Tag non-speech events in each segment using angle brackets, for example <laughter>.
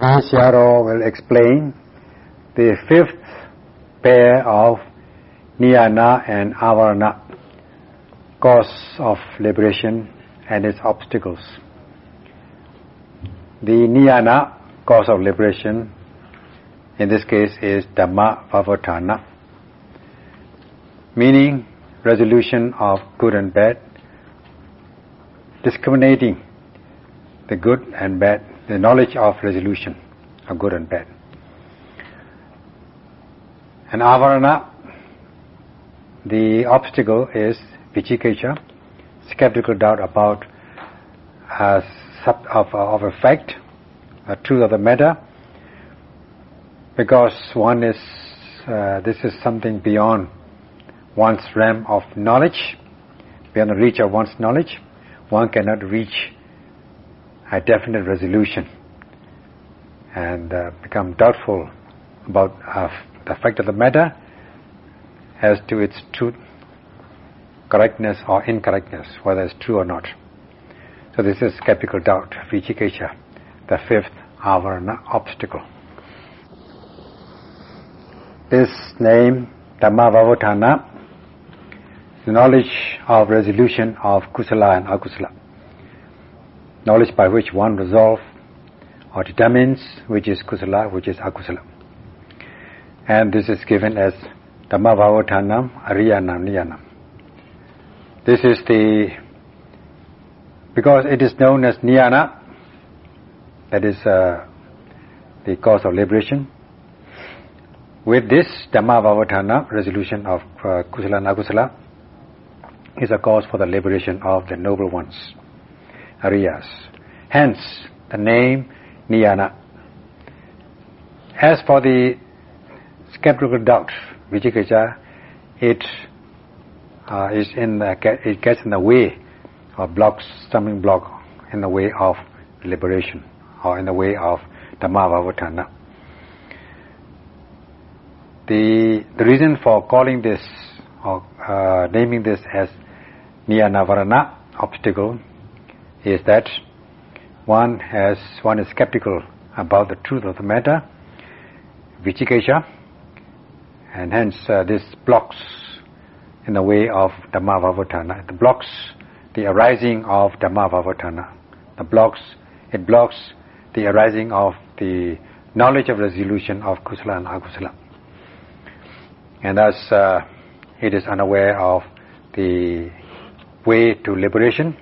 Siaro will explain the fifth pair of Niyana and Avarana, cause of liberation and its obstacles. The Niyana, cause of liberation, in this case is Dhamma Vavatana, meaning resolution of good and bad, discriminating the good and bad, the knowledge of resolution of good and bad. And avarana, the obstacle is vicikiccha, skeptical doubt about uh, sub, of, of a fact, a truth of the matter, because one is, uh, this is something beyond one's realm of knowledge, beyond the reach of one's knowledge, one cannot reach a definite resolution and uh, become doubtful about uh, the fact of the matter as to its truth, correctness or incorrectness, whether it's true or not. So this is skeptical doubt, vicikiccha, the fifth avarana obstacle. This name, Dhammavavotana, the knowledge of resolution of kusala and akusala knowledge by which one resolves or determines which is kusala, which is akusala. And this is given as dhammā Dhammavavotanam Ariyanam Niyanam. This is the, because it is known as Niyana, that is uh, the cause of liberation. With this dhammā Dhammavavotana, resolution of uh, Kusala and Akusala, is a cause for the liberation of the noble ones. Ariyas. Hence, the name Niyana. As for the skeptical doubt, Vicikiccha, it uh, is in the, it gets in the way or blocks, stumbling block in the way of liberation or in the way of Dhammavavotana. The, the reason for calling this or uh, naming this as Niyanavarana, obstacle, is that one has one is skeptical about the truth of the matter, vicikiccha, and hence uh, this blocks in the way of Dhammavavotana. It blocks the arising of Dhammavavotana. The blocks it blocks the arising of the knowledge of resolution of kusala and akusala. And thus uh, it is unaware of the way to liberation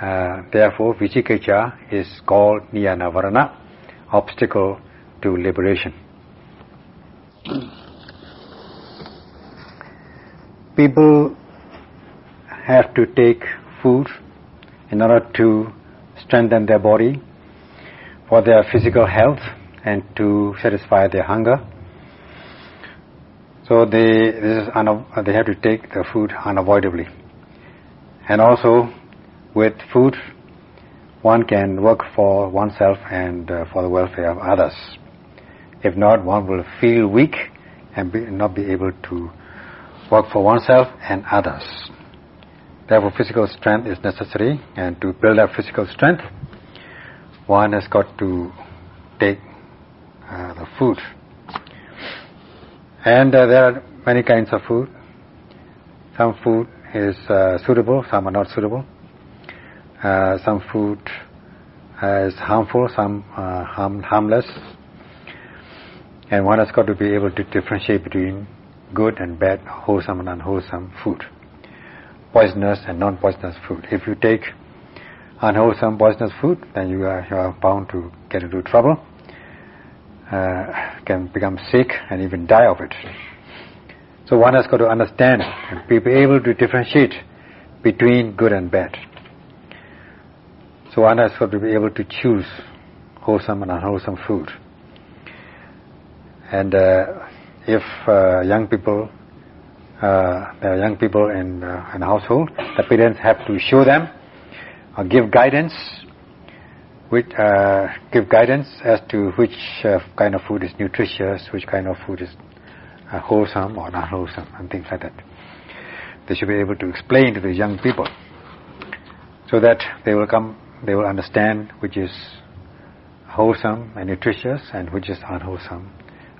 uh, therefore, vicikiccha is called niyanavarana, obstacle to liberation. People have to take food in order to strengthen their body for their physical health and to satisfy their hunger. So they, they have to take the food unavoidably. And also with food, one can work for oneself and uh, for the welfare of others. If not, one will feel weak and be, not be able to work for oneself and others. Therefore, physical strength is necessary, and to build up physical strength, one has got to take uh, the food. And uh, there are many kinds of food. Some food is uh, suitable, some are not suitable. Uh, some food is harmful, some uh, harm, harmless. And one has got to be able to differentiate between good and bad, wholesome and unwholesome food, poisonous and non-poisonous food. If you take unwholesome, poisonous food, then you are, you are bound to get into trouble, uh, can become sick and even die of it. So one has got to understand and be able to differentiate between good and bad. So one has got to be able to choose wholesome and unwholesome food. And uh, if uh, young people, uh, there are young people in, uh, in household, the parents have to show them or give guidance, which, uh, give guidance as to which uh, kind of food is nutritious, which kind of food is wholesome or not wholesome, and things like that. They should be able to explain to the young people so that they will come they will understand which is wholesome and nutritious and which is unwholesome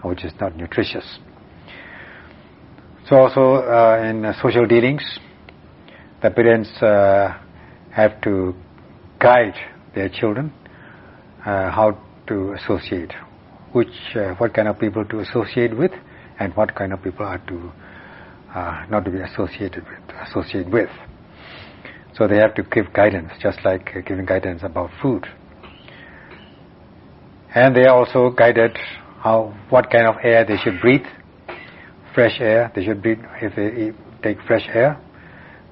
and which is not nutritious. So also uh, in uh, social dealings, the parents uh, have to guide their children uh, how to associate, which uh, what kind of people to associate with, and what kind of people are to uh, not to be associated with, associate with. So they have to give guidance, just like giving guidance about food. And they are also guided how what kind of air they should breathe. Fresh air, they should breathe. If they take fresh air,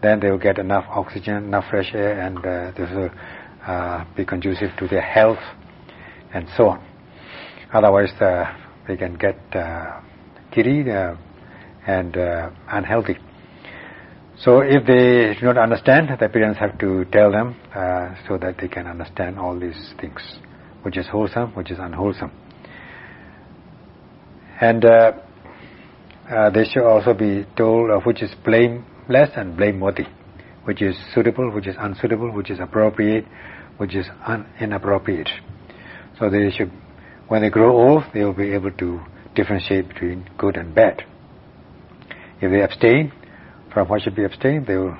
then they will get enough oxygen, enough fresh air, and uh, this will uh, be conducive to their health, and so on. Otherwise, uh, they can get uh, giddy uh, and uh, unhealthy. So if they do not understand, the parents have to tell them uh, so that they can understand all these things, which is wholesome, which is unwholesome. And uh, uh, they should also be told of which is blameless and blameworthy, which is suitable, which is unsuitable, which is appropriate, which is inappropriate. So they should, when they grow old, they will be able to differentiate between good and bad. If they abstain, from what should be abstained, they will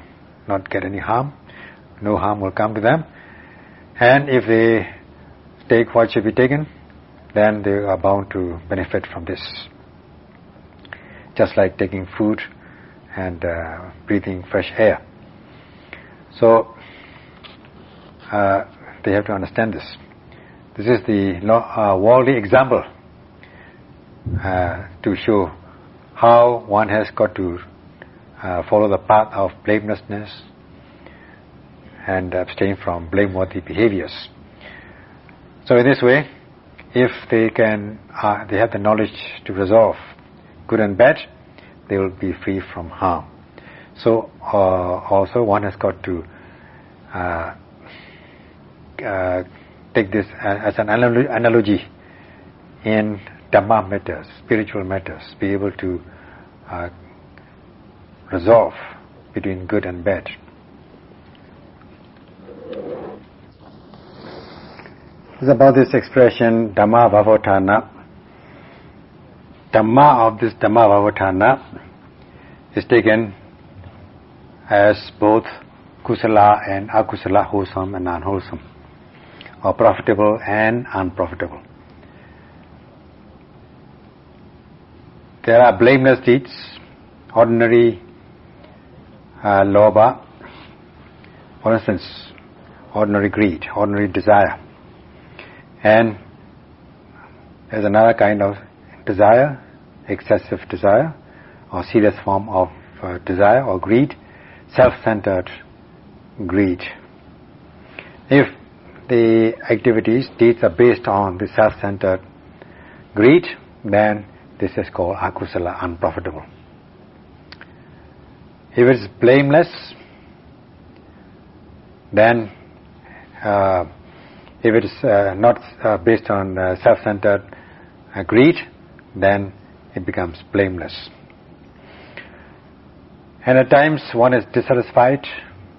not get any harm. No harm will come to them. And if they take what should be taken, then they are bound to benefit from this. Just like taking food and uh, breathing fresh air. So, uh, they have to understand this. This is the uh, worldly example uh, to show how one has got to uh, follow the path of blamelessness and abstain from blameworthy behaviors. So in this way, if they can, uh, they have the knowledge to resolve good and bad, they will be free from harm. So uh, also one has got to uh, uh take this as an analogy in Dhamma matters, spiritual matters, be able to uh, resolve between good and bad. It's about this expression Dhamma Vavotana. Dhamma of this Dhamma Vavotana is taken as both kusala and akusala, wholesome and unwholesome, or profitable and unprofitable. There are blameless deeds, ordinary uh, lobha, for instance, ordinary greed, ordinary desire. And there's another kind of desire, excessive desire, or serious form of uh, desire or greed, self-centered greed. If the activities, deeds are based on the self-centered greed, then this is called akusala, unprofitable. If it's blameless, then uh, if it is uh, not uh, based on uh, self-centered uh, greed, then it becomes blameless. And at times one is dissatisfied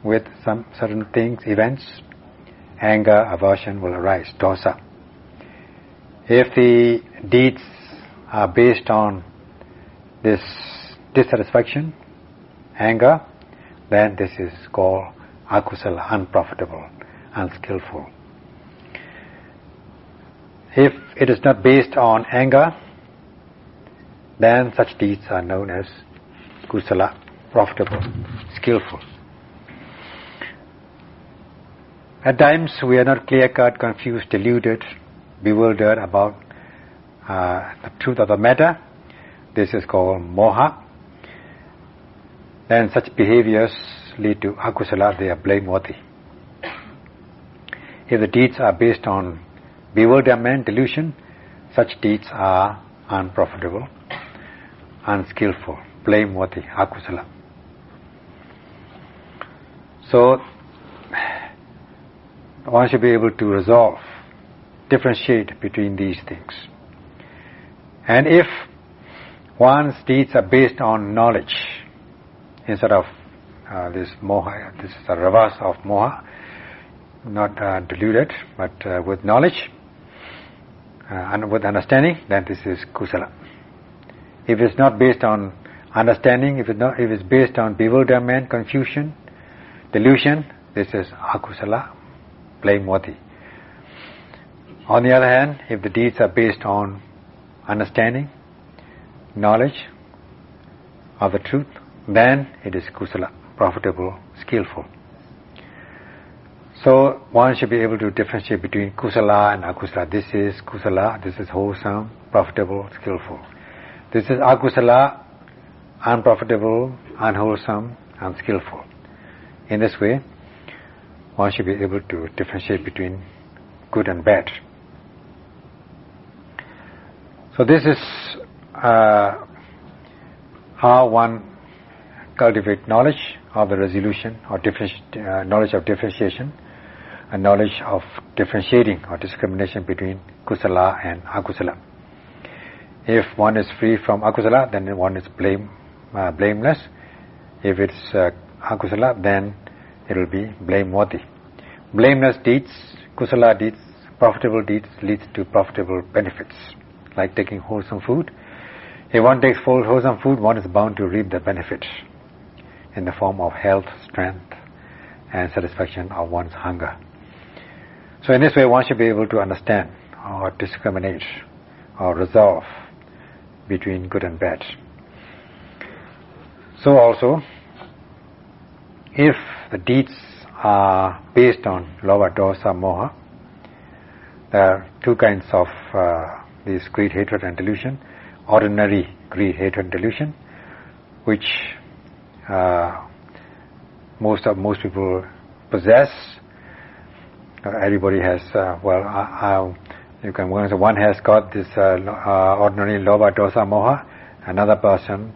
with some certain things, events, anger, aversion will arise, dosa. If the deeds are based on this dissatisfaction, anger, then this is called akusala, unprofitable, unskillful. If it is not based on anger, then such deeds are known as kusala, profitable, skillful. At times we are not clear-cut, confused, deluded, bewildered about uh, the truth of the matter. This is called moha, then such behaviors lead to akusala, they are blameworthy. If the deeds are based on bewilderment, delusion, such deeds are unprofitable, unskillful, blameworthy, akusala. So, one should be able to resolve, differentiate between these things. And if one's deeds are based on knowledge, instead of uh, this moha, this is a reverse of moha, not uh, deluded, but uh, with knowledge, uh, with understanding, then this is kusala. If it's not based on understanding, if it's not, if it's based on bewilderment, confusion, delusion, this is akusala, blameworthy. On the other hand, if the deeds are based on understanding, knowledge of the truth, then it is kusala, profitable, skillful. So one should be able to differentiate between kusala and akusala. This is kusala, this is wholesome, profitable, skillful. This is akusala, unprofitable, unwholesome, unskillful. In this way, one should be able to differentiate between good and bad. So this is uh, how one cultivate knowledge of the resolution or uh, knowledge of differentiation and knowledge of differentiating or discrimination between kusala and akusala. If one is free from akusala, then one is blame, uh, blameless. If it's uh, akusala, then it will be blameworthy. Blameless deeds, kusala deeds, profitable deeds leads to profitable benefits, like taking wholesome food. If one takes wholesome food, one is bound to reap the benefits in the form of health, strength, and satisfaction of one's hunger. So in this way one should be able to understand or discriminate or resolve between good and bad. So also, if the deeds are based on lobha, dosa, moha, there are two kinds of uh, this greed, hatred and delusion. Ordinary greed, hatred, and delusion, which uh, most of most people possess everybody has, uh, well, uh, you can, one has got this uh, uh, ordinary lobha, dosa, moha, another person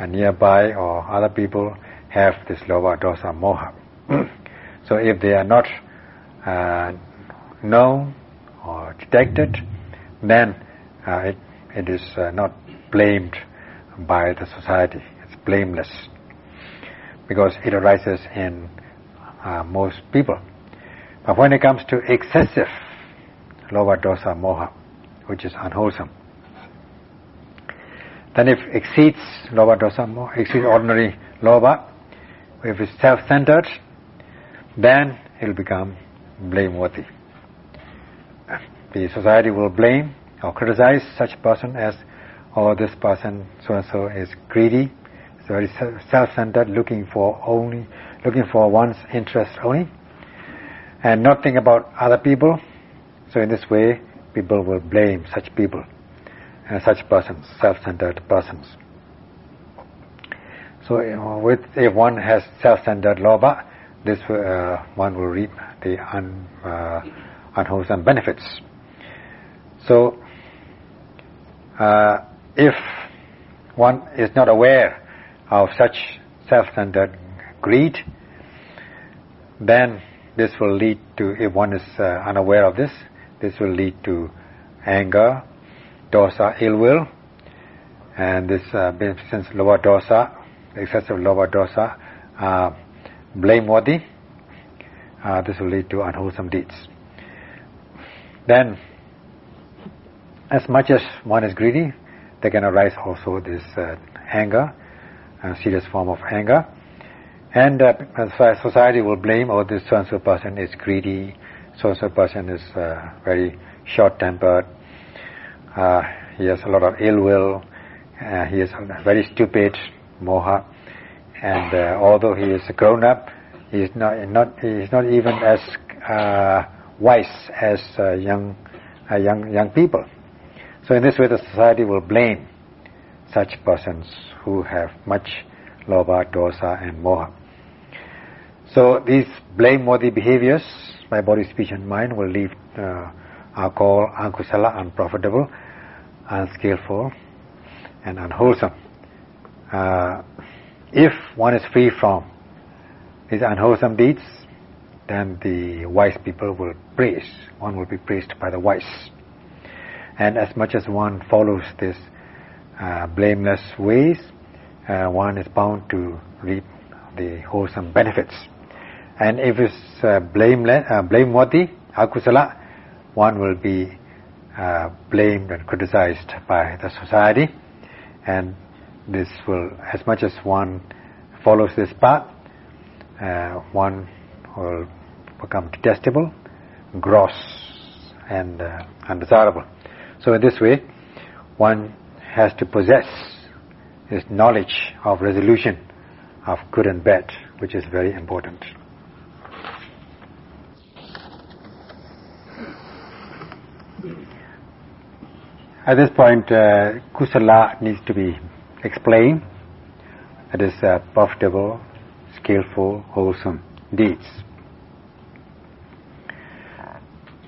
uh, nearby or other people have this lobha, dosa, moha. <clears throat> so if they are not uh, known or detected, then uh, it, it is uh, not blamed by the society. It's blameless because it arises in uh, most people. But when it comes to excessive lobha, dosa, moha, which is unwholesome, then if exceeds lobha, dosa, moha, exceeds ordinary lobha, if it's self-centered, then it will become blameworthy. The society will blame or criticize such person as, oh, this person so and so is greedy, very self-centered, looking for only, looking for one's interest only and not think about other people. So in this way, people will blame such people, and such persons, self-centered persons. So with, if one has self-centered lobha, this uh, one will reap the un, uh, unwholesome benefits. So uh, if one is not aware of such self-centered greed, then this will lead to, if one is uh, unaware of this, this will lead to anger, dosa, ill will, and this, uh, since lobha dosa, excessive lobha dosa, uh, blameworthy, uh, this will lead to unwholesome deeds. Then, as much as one is greedy, there can arise also this uh, anger, a serious form of anger, and uh, society will blame, oh, this so-and-so person is greedy, so-and-so person is uh, very short-tempered, uh, he has a lot of ill will, uh, he is very stupid, moha, and uh, although he is a grown-up, he is not, not, he is not even as uh, wise as young, young, young people. So in this way the society will blame such persons who have much lobha, dosa and moha. So these blameworthy behaviors by body, speech and mind will leave uh, called akusala, unprofitable, unskillful and unwholesome. Uh, if one is free from these unwholesome deeds, then the wise people will praise. One will be praised by the wise. And as much as one follows this uh, blameless ways, uh, one is bound to reap the wholesome benefits. And if it's uh, blameless, uh, blameworthy, akusala, one will be uh, blamed and criticized by the society and this will as much as one follows this path uh, one will become detestable gross and uh, undesirable so in this way one has to possess this knowledge of resolution of good and bad which is very important At this point, uh, kusala needs to be explained. It is uh, profitable, skillful, wholesome deeds.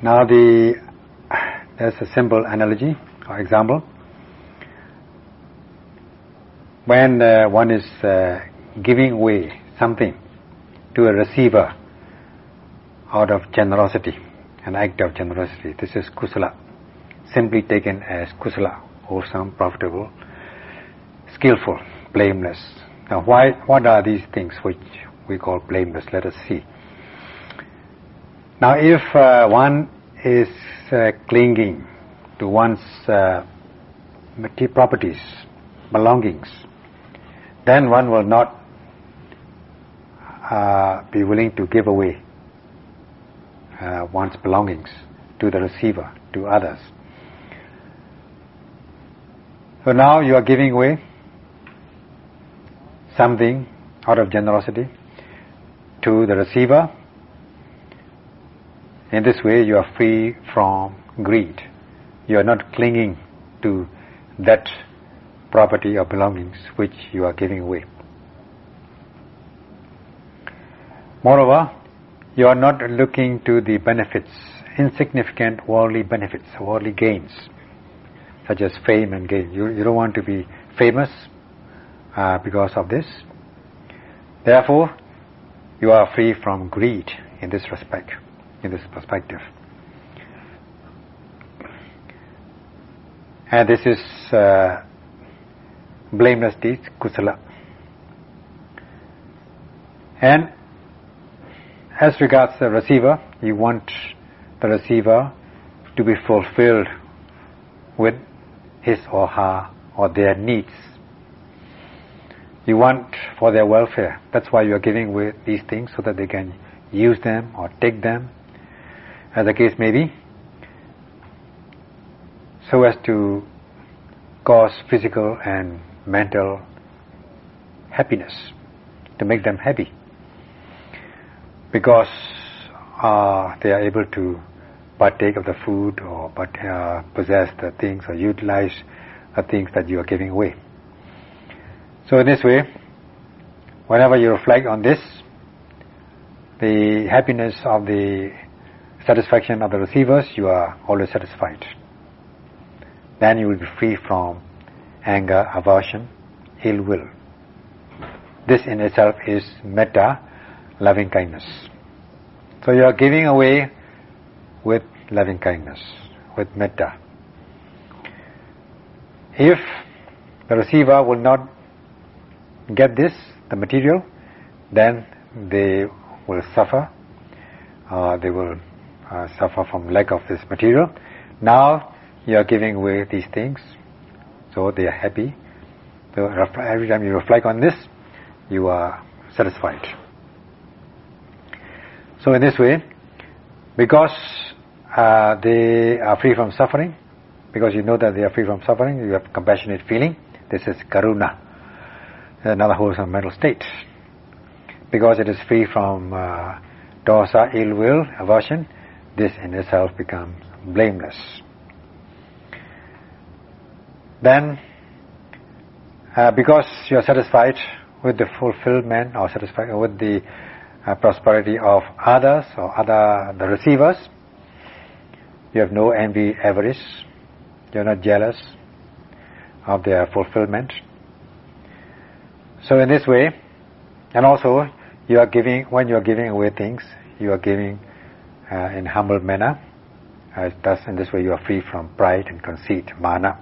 Now the there's a simple analogy or example. When uh, one is uh, giving away something to a receiver out of generosity, an act of generosity, this is kusala simply taken as kusala, wholesome, profitable, skillful, blameless. Now, why? What are these things which we call blameless? Let us see. Now, if uh, one is uh, clinging to one's uh, properties, belongings, then one will not uh, be willing to give away uh, one's belongings to the receiver, to others. So now you are giving away something out of generosity to the receiver. In this way you are free from greed. You are not clinging to that property or belongings which you are giving away. Moreover, you are not looking to the benefits, insignificant worldly benefits, worldly gains such as fame and gain. You, you don't want to be famous uh, because of this. Therefore, you are free from greed in this respect, in this perspective. And this is uh, blameless deeds, kusala. And as regards the receiver, you want the receiver to be fulfilled with his or her or their needs. You want for their welfare. That's why you are giving away these things so that they can use them or take them, as the case may be, so as to cause physical and mental happiness, to make them happy. Because uh, they are able to partake of the food or but, uh, possess the things or utilize the things that you are giving away. So in this way, whenever you reflect on this, the happiness of the satisfaction of the receivers, you are always satisfied. Then you will be free from anger, aversion, ill will. This in itself is metta, loving kindness. So you are giving away with loving kindness, with metta. If the receiver will not get this, the material, then they will suffer. Uh, they will uh, suffer from lack of this material. Now you are giving away these things, so they are happy. So every time you reflect on this, you are satisfied. So in this way, because uh, they are free from suffering, because you know that they are free from suffering, you have compassionate feeling. This is karuna, another wholesome mental state. Because it is free from uh, dosa, ill will, aversion, this in itself becomes blameless. Then, uh, because you are satisfied with the fulfillment or satisfied with the uh, prosperity of others or other the receivers. You have no envy, avarice. You're not jealous of their fulfillment. So in this way, and also you are giving when you are giving away things, you are giving uh, in humble manner. Uh, thus, in this way, you are free from pride and conceit, mana.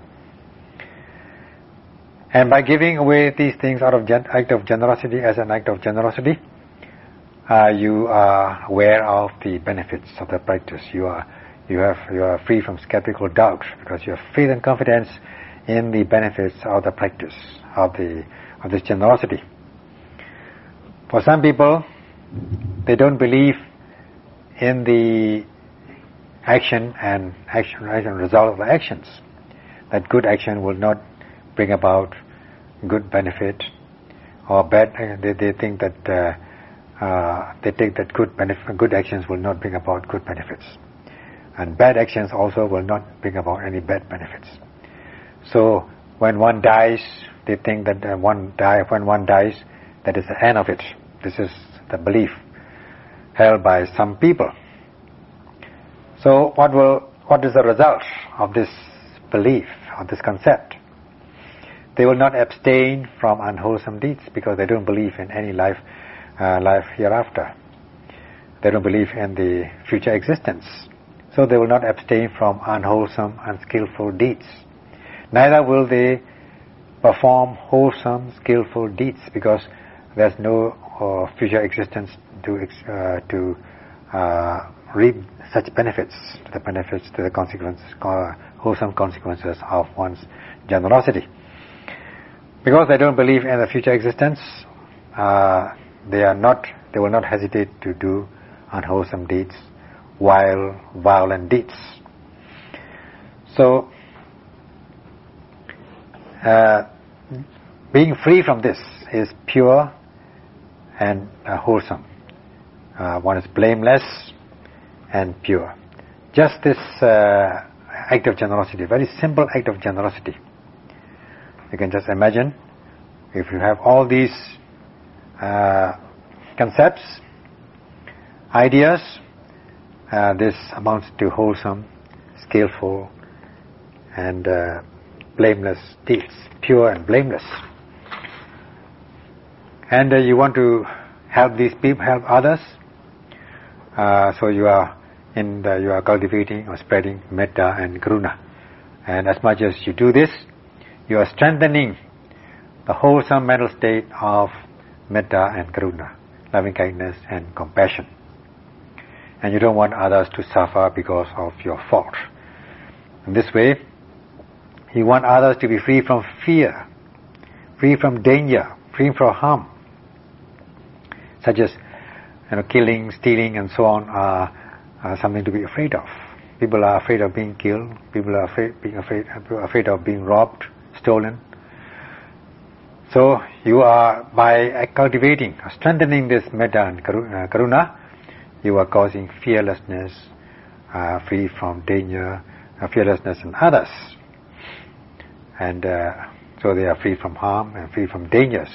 And by giving away these things out of act of generosity as an act of generosity, uh, you are aware of the benefits of the practice. You are You have you are free from skeptical doubt because you have faith and confidence in the benefits of the practice of the of this generosity. For some people, they don't believe in the action and action, action result of the actions. That good action will not bring about good benefit, or bad. They, they think that uh, uh, they think that good benefit, good actions will not bring about good benefits, and bad actions also will not bring about any bad benefits. So when one dies, they think that uh, one die when one dies, that is the end of it. This is the belief held by some people. So what will what is the result of this belief, of this concept? They will not abstain from unwholesome deeds because they don't believe in any life, uh, life hereafter. They don't believe in the future existence. So they will not abstain from unwholesome, unskillful deeds. Neither will they perform wholesome, skillful deeds because there's no uh, future existence to uh, to uh, reap such benefits, the benefits, to the consequences, wholesome consequences of one's generosity. Because they don't believe in the future existence, uh, they are not, they will not hesitate to do unwholesome deeds, while violent deeds. So, uh, being free from this is pure and uh, wholesome. Uh, one is blameless and pure. Just this uh, act of generosity, very simple act of generosity. You can just imagine if you have all these uh, concepts, ideas, uh, this amounts to wholesome, skillful, and uh, blameless deeds, pure and blameless. And uh, you want to help these people, help others, uh, so you are in the, you are cultivating or spreading metta and karuna. And as much as you do this, you are strengthening the wholesome mental state of metta and karuna, loving kindness and compassion. And you don't want others to suffer because of your fault. In this way, you want others to be free from fear, free from danger, free from harm, such as you know, killing, stealing, and so on are, are, something to be afraid of. People are afraid of being killed. People are afraid, being afraid, afraid of being robbed, stolen. So you are by cultivating, strengthening this metta and uh, karuna, you are causing fearlessness, uh, free from danger, uh, fearlessness in others, and uh, so they are free from harm and free from dangers.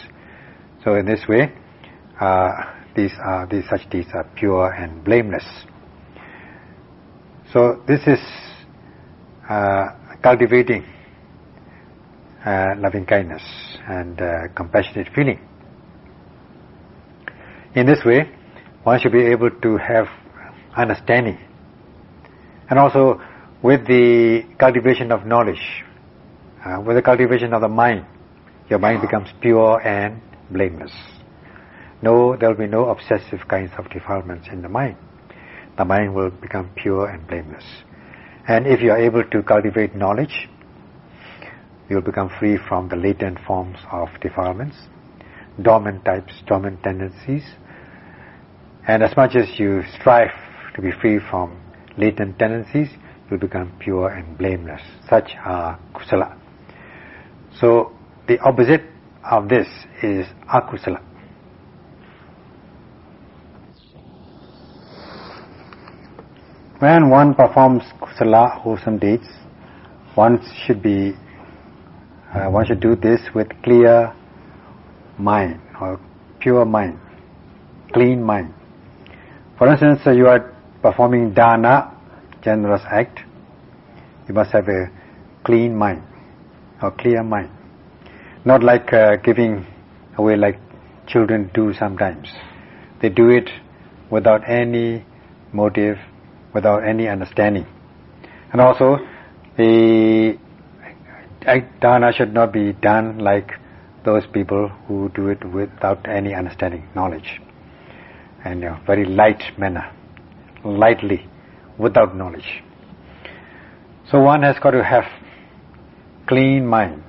So in this way, uh, these are these such deeds are pure and blameless. So this is uh, cultivating uh, loving kindness and uh, compassionate feeling. In this way, one should be able to have understanding, and also with the cultivation of knowledge, uh, with the cultivation of the mind, your mind becomes pure and blameless. No, there will be no obsessive kinds of defilements in the mind. The mind will become pure and blameless. And if you are able to cultivate knowledge, you will become free from the latent forms of defilements, dormant types, dormant tendencies. And as much as you strive to be free from latent tendencies, you become pure and blameless. Such are kusala. So the opposite of this is akusala. When one performs kusala, wholesome deeds, one should be, uh, one should do this with clear mind or pure mind, clean mind. For instance, uh, you are performing dana, generous act, you must have a clean mind or clear mind. Not like uh, giving away like children do sometimes. They do it without any motive without any understanding. And also, the dana should not be done like those people who do it without any understanding, knowledge. And know, very light manner, lightly, without knowledge. So one has got to have clean mind.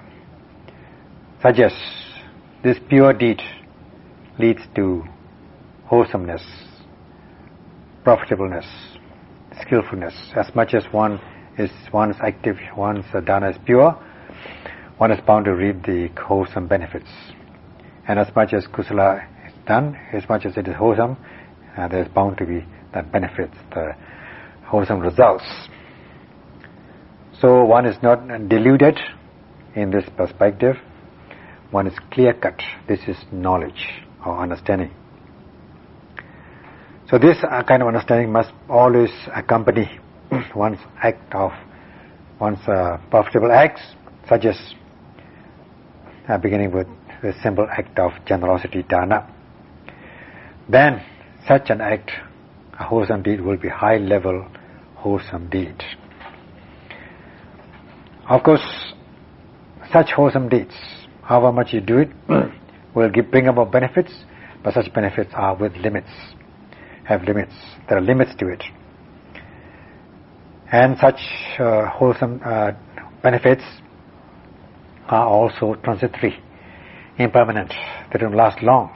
Suggests this pure deed leads to wholesomeness, profitableness, skillfulness. As much as one is one's active, one's uh, dana is pure, one is bound to reap the wholesome benefits. And as much as kusala is done, as much as it is wholesome, uh, there is bound to be the benefits, the wholesome results. So one is not deluded in this perspective. One is clear cut. This is knowledge or understanding. So this uh, kind of understanding must always accompany <clears throat> one's act of one's uh, profitable acts, such as uh, beginning with the simple act of generosity dana. Then such an act, a wholesome deed, will be high level wholesome deed. Of course, such wholesome deeds, however much you do it, will give, bring about benefits, but such benefits are with limits have limits. There are limits to it. And such uh, wholesome uh, benefits are also transitory, impermanent. They don't last long.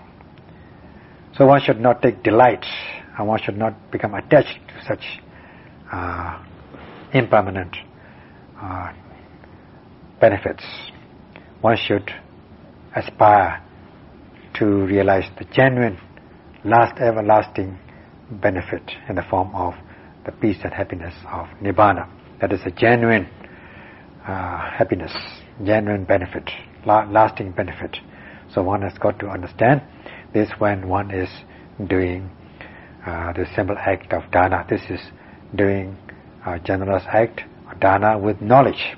So one should not take delight and one should not become attached to such uh, impermanent uh, benefits. One should aspire to realize the genuine, last everlasting benefit in the form of the peace and happiness of Nibbana. That is a genuine uh, happiness, genuine benefit, la- lasting benefit. So one has got to understand this when one is doing uh, the simple act of dana. This is doing a generous act, dana with knowledge.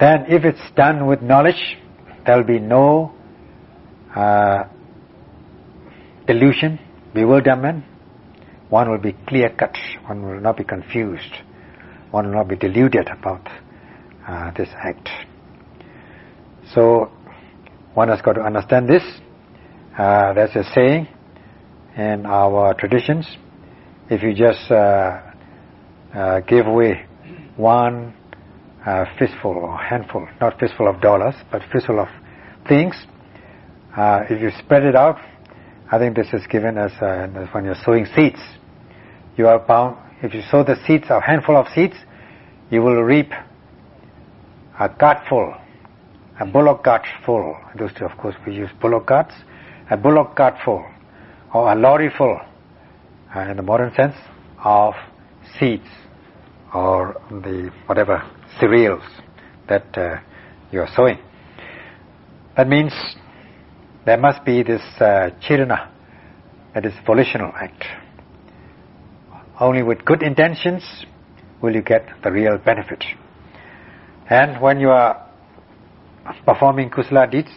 Then if it's done with knowledge, there will be no uh, delusion, bewilderment, one will be clear cut, one will not be confused, one will not be deluded about uh, this act. So one has got to understand this. Uh, there's a saying in our traditions, if you just uh, uh give away one uh, fistful or handful, not fistful of dollars, but fistful of things, uh, if you spread it out, I think this is given as uh, when you're sowing seeds. You are bound, if you sow the seeds, a handful of seeds, you will reap a cart full, a bullock cart full. Those two, of course, we use bullock carts. A bullock cart full, or a lorry full, uh, in the modern sense, of seeds, or the whatever cereals that uh, you are sowing. That means there must be this uh, chirana, that is volitional act. Only with good intentions will you get the real benefit. And when you are performing kusala deeds,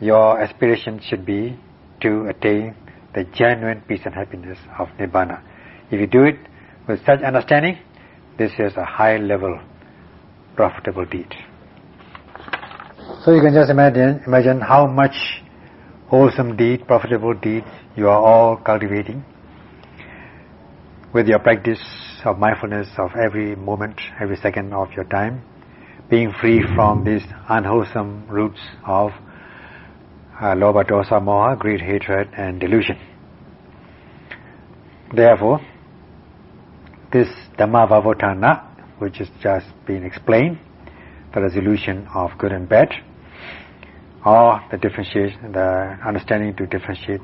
your aspiration should be to attain the genuine peace and happiness of nibbana. If you do it with such understanding, this is a high level profitable deed. So you can just imagine imagine how much wholesome deed, profitable deed you are all cultivating with your practice of mindfulness of every moment, every second of your time, being free from these unwholesome roots of uh, lobha, dosa, moha, greed, hatred and delusion. Therefore, this Dhamma Vavotana, which has just been explained, the resolution of good and bad, or the differentiation, the understanding to differentiate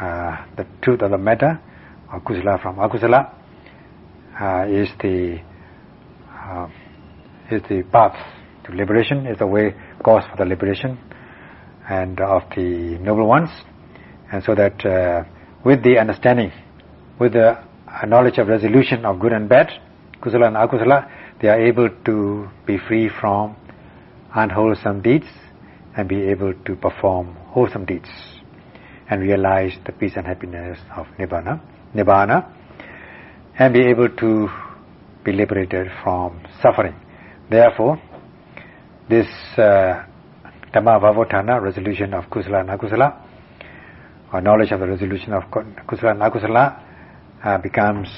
uh, the truth of the matter, or kusala from akusala, uh, is the uh, is the path to liberation, is the way course for the liberation and of the noble ones, and so that uh, with the understanding, with the knowledge of resolution of good and bad, kusala and akusala, they are able to be free from unwholesome deeds and be able to perform wholesome deeds and realize the peace and happiness of nibbana, nibbana, and be able to be liberated from suffering. Therefore, this uh, Dhamma Vavotana, resolution of kusala and akusala, or knowledge of the resolution of kusala and uh, becomes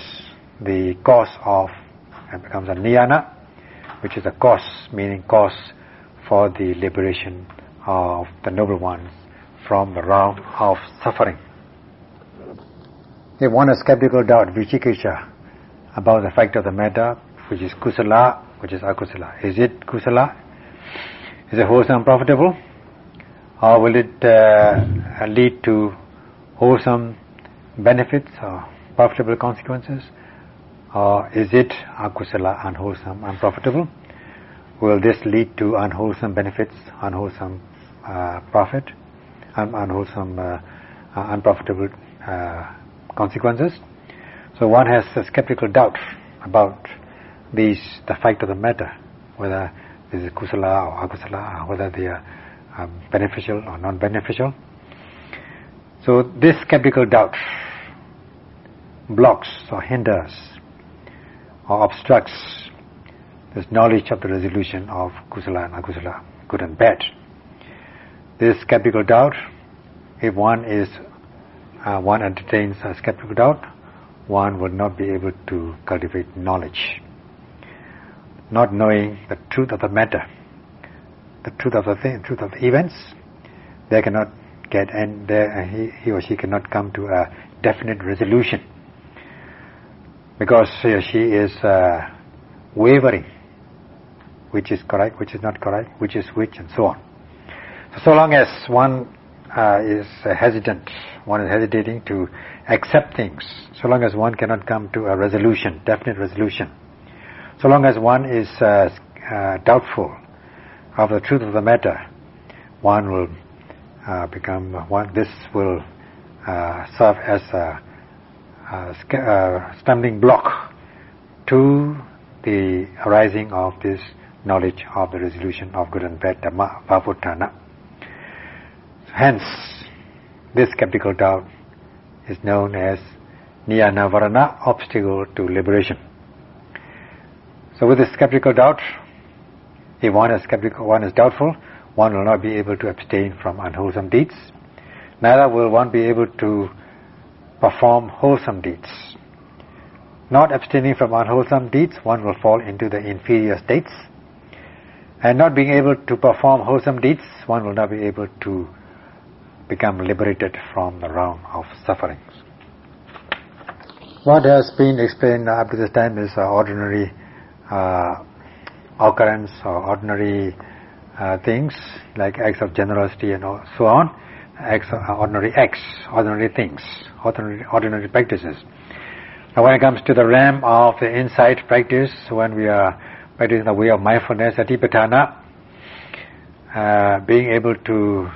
the cause of and becomes a niyana, which is a cause, meaning cause for the liberation of the noble ones from the realm of suffering. If one has skeptical doubt, vicikiccha, about the fact of the matter, which is kusala, which is akusala. Is it kusala? Is it wholesome profitable? Or will it uh, lead to wholesome benefits or profitable consequences? Or is it akusala, unwholesome, unprofitable? Will this lead to unwholesome benefits, unwholesome uh, profit, un- unwholesome, uh, uh unprofitable uh, consequences? So one has a skeptical doubt about these, the fact of the matter, whether this is kusala or akusala, whether they are um, beneficial or non-beneficial. So this skeptical doubt blocks or hinders or obstructs this knowledge of the resolution of kusala and akusala, good and bad. This skeptical doubt, if one is, uh, one entertains a skeptical doubt, one will not be able to cultivate knowledge. Not knowing the truth of the matter, the truth of the thing, truth of the events, they cannot get and there he, he or she cannot come to a definite resolution because he or she is uh, wavering which is correct, which is not correct, which is which and so on. So, so long as one uh, is hesitant, one is hesitating to accept things, so long as one cannot come to a resolution, definite resolution, so long as one is uh, uh, doubtful of the truth of the matter, one will uh, become one. This will uh, serve as a, a, stumbling block to the arising of this knowledge of the resolution of good and bad dhamma, vavatthana. Hence, this skeptical doubt is known as niyana varana, obstacle to liberation. So with this skeptical doubt, if one is skeptical, one is doubtful, one will not be able to abstain from unwholesome deeds. Neither will one be able to perform wholesome deeds. Not abstaining from unwholesome deeds, one will fall into the inferior states. And not being able to perform wholesome deeds, one will not be able to become liberated from the realm of sufferings. What has been explained up to this time is ordinary uh, occurrence or ordinary uh, things like acts of generosity and so on, acts uh, ordinary acts, ordinary things, ordinary, ordinary practices. Now when it comes to the realm of the insight practice, when we are practicing the way of mindfulness, satipatthana, uh, being able to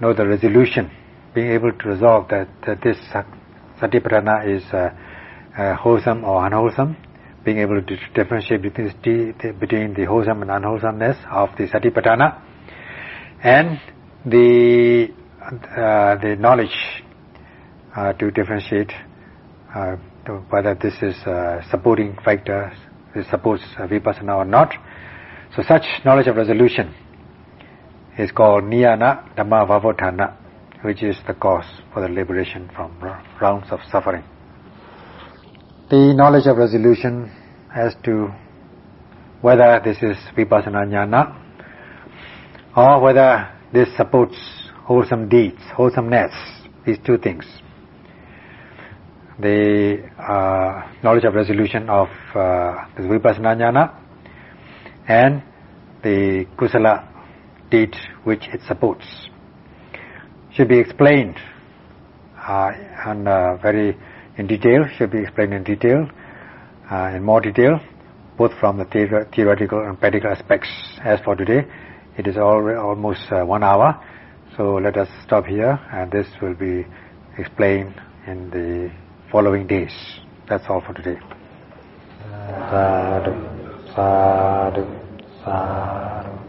know the resolution, being able to resolve that, that this satipatthana is uh, uh, wholesome or unwholesome, being able to differentiate between the, between the wholesome and unwholesomeness of the satipatthana, and the uh, the knowledge uh, to differentiate uh, whether this is supporting factor, this supports vipassana or not. So such knowledge of resolution is called niyana dhamma vavatthana, which is the cause for the liberation from rounds of suffering. The knowledge of resolution as to whether this is vipassana jnana or whether this supports wholesome deeds, wholesomeness, these two things. The uh, knowledge of resolution of uh, this vipassana jnana and the kusala deed which it supports should be explained uh, and uh, very in detail, should be explained in detail, uh, in more detail, both from the theoretical and practical aspects. As for today, it is almost uh, one hour, so let us stop here, and this will be explained in the following days. That's all for today. Sadhu, sadhu, sadhu.